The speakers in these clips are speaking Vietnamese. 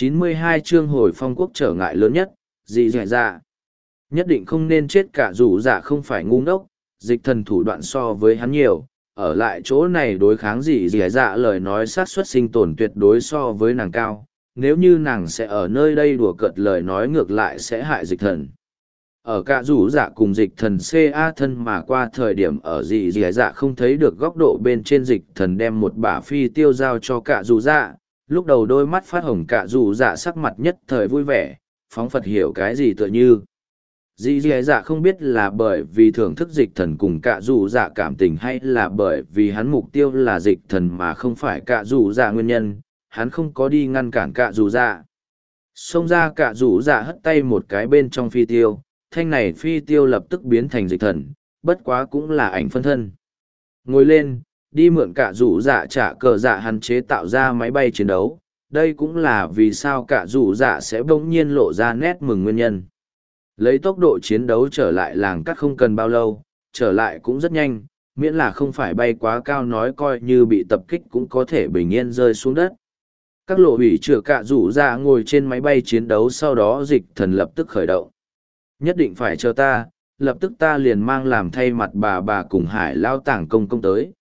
92 chương hồi phong quốc trở ngại lớn nhất, dị dẻ dạ. Nhất định không nên chết cả dù dạ không phải ngu ngốc, dịch thần thủ đoạn so với hắn nhiều, ở lại chỗ này đối kháng dị dẻ dạ lời nói sát suất sinh tồn tuyệt đối so với nàng cao, nếu như nàng sẽ ở nơi đây đùa cợt lời nói ngược lại sẽ hại dịch thần. Ở cả rủ dạ cùng dịch thần ca thân mà qua thời điểm ở dị dị dạ không thấy được góc độ bên trên dịch thần đem một bả phi tiêu giao cho cả rủ dạ lúc đầu đôi mắt phát hồng cả dù dạ sắc mặt nhất thời vui vẻ phóng phật hiểu cái gì tựa như dị dì dạ không biết là bởi vì thưởng thức dịch thần cùng cả dù dạ cảm tình hay là bởi vì hắn mục tiêu là dịch thần mà không phải cả dù dạ nguyên nhân hắn không có đi ngăn cản cả dù dạ xông ra cả rủ dạ hất tay một cái bên trong phi tiêu thanh này phi tiêu lập tức biến thành dịch thần, bất quá cũng là ảnh phân thân. Ngồi lên, đi mượn cả rủ dạ trả cờ dạ hắn chế tạo ra máy bay chiến đấu, đây cũng là vì sao cả rủ dạ sẽ bỗng nhiên lộ ra nét mừng nguyên nhân. Lấy tốc độ chiến đấu trở lại làng cắt không cần bao lâu, trở lại cũng rất nhanh, miễn là không phải bay quá cao nói coi như bị tập kích cũng có thể bình yên rơi xuống đất. Các lộ ủy chừa cả rủ dạ ngồi trên máy bay chiến đấu sau đó dịch thần lập tức khởi động nhất định phải chờ ta lập tức ta liền mang làm thay mặt bà bà cùng hải lao tảng công công tới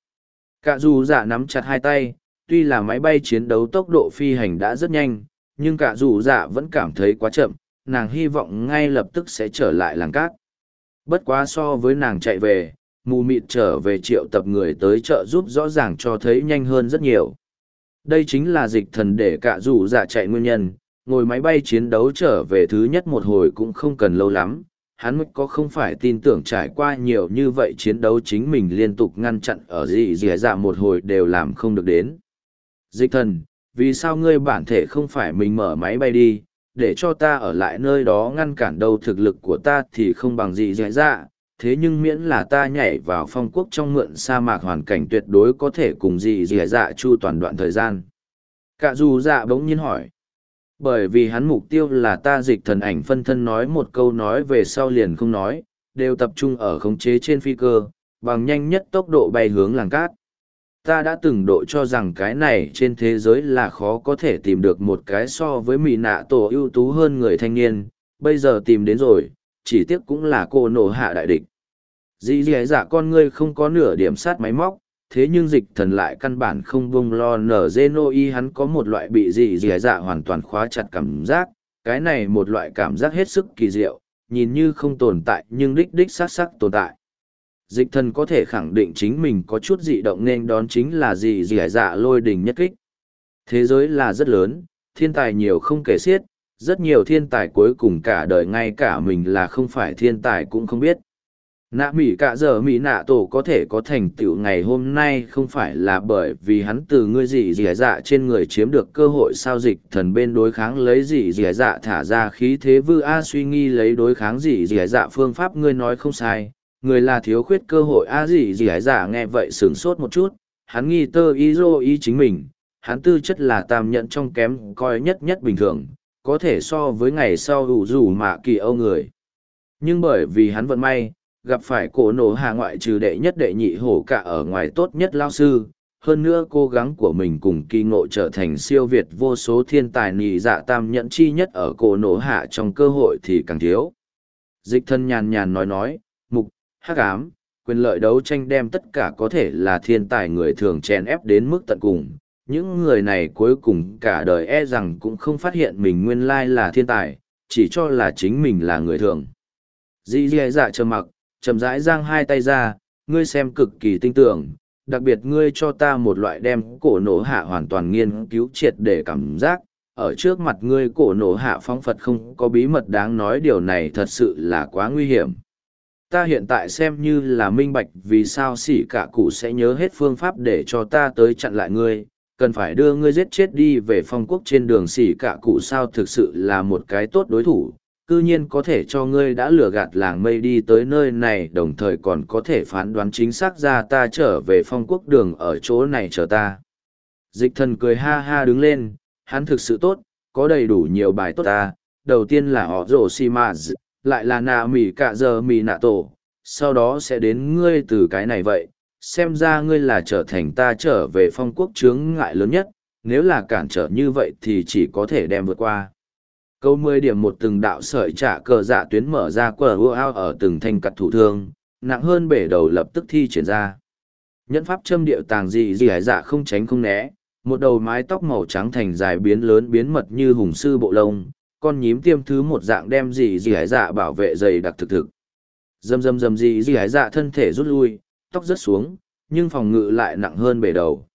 cả dù dạ nắm chặt hai tay, tuy là máy bay chiến đấu tốc độ phi hành đã rất nhanh, nhưng cả dù dạ vẫn cảm thấy quá chậm, nàng hy vọng ngay lập tức sẽ trở lại làng cát. Bất quá so với nàng chạy về, mù mịt trở về triệu tập người tới chợ giúp rõ ràng cho thấy nhanh hơn rất nhiều. Đây chính là dịch thần để cả dù dạ chạy nguyên nhân, ngồi máy bay chiến đấu trở về thứ nhất một hồi cũng không cần lâu lắm hắn mới có không phải tin tưởng trải qua nhiều như vậy chiến đấu chính mình liên tục ngăn chặn ở dị dì dạ một hồi đều làm không được đến. Dịch thần, vì sao ngươi bản thể không phải mình mở máy bay đi, để cho ta ở lại nơi đó ngăn cản đâu thực lực của ta thì không bằng dị dì dạ thế nhưng miễn là ta nhảy vào phong quốc trong mượn sa mạc hoàn cảnh tuyệt đối có thể cùng dị dì dạ chu toàn đoạn thời gian. Cả dù dạ bỗng nhiên hỏi bởi vì hắn mục tiêu là ta dịch thần ảnh phân thân nói một câu nói về sau liền không nói, đều tập trung ở khống chế trên phi cơ, bằng nhanh nhất tốc độ bay hướng làng cát. Ta đã từng độ cho rằng cái này trên thế giới là khó có thể tìm được một cái so với mì nạ tổ ưu tú hơn người thanh niên, bây giờ tìm đến rồi, chỉ tiếc cũng là cô nổ hạ đại địch. Dĩ dì dạ con ngươi không có nửa điểm sát máy móc, thế nhưng dịch thần lại căn bản không bông lo nở dê nô y, hắn có một loại bị dị dì dạ hoàn toàn khóa chặt cảm giác, cái này một loại cảm giác hết sức kỳ diệu, nhìn như không tồn tại nhưng đích đích s á sắc tồn tại. Dịch thần có thể khẳng định chính mình có chút dị động nên đón chính là dị dì dạ lôi đình nhất kích. Thế giới là rất lớn, thiên tài nhiều không kể xiết, rất nhiều thiên tài cuối cùng cả đời ngay cả mình là không phải thiên tài cũng không biết nạ mỹ cả giờ mỹ nạ tổ có thể có thành tựu ngày hôm nay không phải là bởi vì hắn từ ngươi dị dì dạ trên người chiếm được cơ hội sao dịch thần bên đối kháng lấy dị dì dạ thả ra khí thế vư a suy nghi lấy đối kháng dị dì dạ phương pháp ngươi nói không sai. Người là thiếu khuyết cơ hội a dị dì dạ nghe vậy sửng sốt một chút. Hắn nghi tơ ý dô ý chính mình. Hắn tư chất là tam nhận trong kém coi nhất nhất bình thường, có thể so với ngày sau rủ rủ mạ kỳ âu người. Nhưng bởi vì hắn vận may gặp phải cổ nổ hạ ngoại trừ đệ nhất đệ nhị hổ cả ở ngoài tốt nhất lao sư. Hơn nữa cố gắng của mình cùng kỳ ngộ trở thành siêu việt vô số thiên tài nhị dạ tam nhẫn chi nhất ở cổ nổ hạ trong cơ hội thì càng thiếu. Dịch thân nhàn nhàn nói nói, mục, hắc ám, quyền lợi đấu tranh đem tất cả có thể là thiên tài người thường chèn ép đến mức tận cùng. Những người này cuối cùng cả đời e rằng cũng không phát hiện mình nguyên lai là thiên tài, chỉ cho là chính mình là người thường. Dì dì dạ trơ mặc chậm rãi giang hai tay ra, ngươi xem cực kỳ tinh tưởng, đặc biệt ngươi cho ta một loại đem cổ nổ hạ hoàn toàn nghiên cứu triệt để cảm giác, ở trước mặt ngươi cổ nổ hạ phong Phật không có bí mật đáng nói điều này thật sự là quá nguy hiểm. Ta hiện tại xem như là minh bạch vì sao sỉ cả cụ sẽ nhớ hết phương pháp để cho ta tới chặn lại ngươi, cần phải đưa ngươi giết chết đi về phong quốc trên đường sỉ cả cụ sao thực sự là một cái tốt đối thủ, cư nhiên có thể cho ngươi đã lừa gạt làng mây đi tới nơi này đồng thời còn có thể phán đoán chính xác ra ta trở về phong quốc đường ở chỗ này chờ ta. Dịch thần cười ha ha đứng lên, hắn thực sự tốt, có đầy đủ nhiều bài tốt ta, đầu tiên là họ rổ si mà lại là nà mì cạ giờ mì nạ tổ, sau đó sẽ đến ngươi từ cái này vậy, xem ra ngươi là trở thành ta trở về phong quốc chướng ngại lớn nhất, nếu là cản trở như vậy thì chỉ có thể đem vượt qua. Câu mười điểm một từng đạo sợi trả cờ dạ tuyến mở ra quờ ua ao ở từng thanh cặt thủ thương, nặng hơn bể đầu lập tức thi triển ra. Nhẫn pháp châm điệu tàng dị dị hải dạ không tránh không né, một đầu mái tóc màu trắng thành dài biến lớn biến mật như hùng sư bộ lông, con nhím tiêm thứ một dạng đem dị dị hải dạ bảo vệ dày đặc thực thực. Dầm dầm dầm dị dị hải dạ thân thể rút lui, tóc rớt xuống, nhưng phòng ngự lại nặng hơn bể đầu.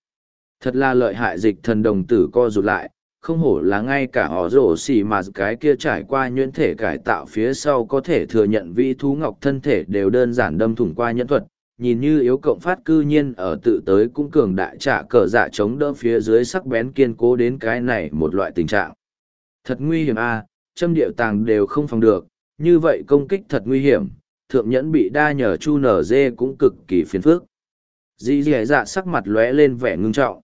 Thật là lợi hại dịch thần đồng tử co rụt lại, không hổ là ngay cả họ rổ xì mà cái kia trải qua nhuyễn thể cải tạo phía sau có thể thừa nhận vi thú ngọc thân thể đều đơn giản đâm thủng qua nhẫn thuật nhìn như yếu cộng phát cư nhiên ở tự tới cũng cường đại trả cờ dạ chống đỡ phía dưới sắc bén kiên cố đến cái này một loại tình trạng. Thật nguy hiểm a à, châm điệu tàng đều không phòng được như vậy công kích thật nguy hiểm thượng nhẫn bị đa nhờ chu nở dê cũng cực kỳ phiền phức. Dì dì dạ sắc mặt lóe lên vẻ ngưng trọng.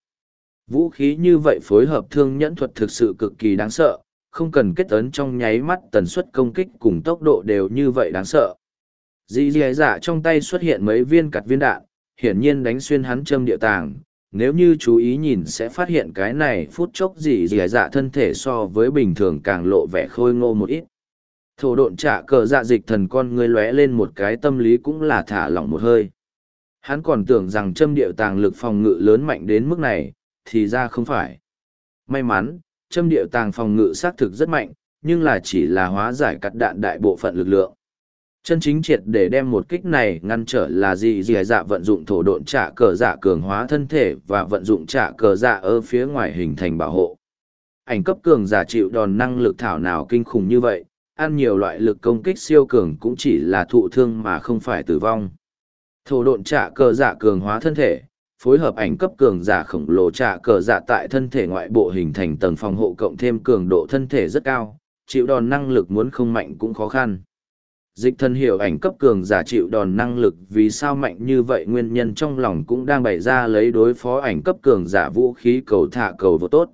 Vũ khí như vậy phối hợp thương nhẫn thuật thực sự cực kỳ đáng sợ, không cần kết ấn trong nháy mắt tần suất công kích cùng tốc độ đều như vậy đáng sợ. Dì dì dạ trong tay xuất hiện mấy viên cặt viên đạn, hiển nhiên đánh xuyên hắn châm địa tàng. Nếu như chú ý nhìn sẽ phát hiện cái này phút chốc dì dì dạ thân thể so với bình thường càng lộ vẻ khôi ngô một ít. Thổ độn trả cờ dạ dịch thần con người lóe lên một cái tâm lý cũng là thả lỏng một hơi. Hắn còn tưởng rằng châm điệu tàng lực phòng ngự lớn mạnh đến mức này, thì ra không phải. May mắn, châm điệu tàng phòng ngự xác thực rất mạnh, nhưng là chỉ là hóa giải cắt đạn đại bộ phận lực lượng. Chân chính triệt để đem một kích này ngăn trở là gì gì dạ vận dụng thổ độn trả cờ dạ cường hóa thân thể và vận dụng trả cờ dạ ở phía ngoài hình thành bảo hộ. Ảnh cấp cường giả chịu đòn năng lực thảo nào kinh khủng như vậy, ăn nhiều loại lực công kích siêu cường cũng chỉ là thụ thương mà không phải tử vong. Thổ độn trả cờ dạ cường hóa thân thể, phối hợp ảnh cấp cường giả khổng lồ trả cờ giả tại thân thể ngoại bộ hình thành tầng phòng hộ cộng thêm cường độ thân thể rất cao, chịu đòn năng lực muốn không mạnh cũng khó khăn. Dịch thân hiểu ảnh cấp cường giả chịu đòn năng lực vì sao mạnh như vậy nguyên nhân trong lòng cũng đang bày ra lấy đối phó ảnh cấp cường giả vũ khí cầu thả cầu vô tốt.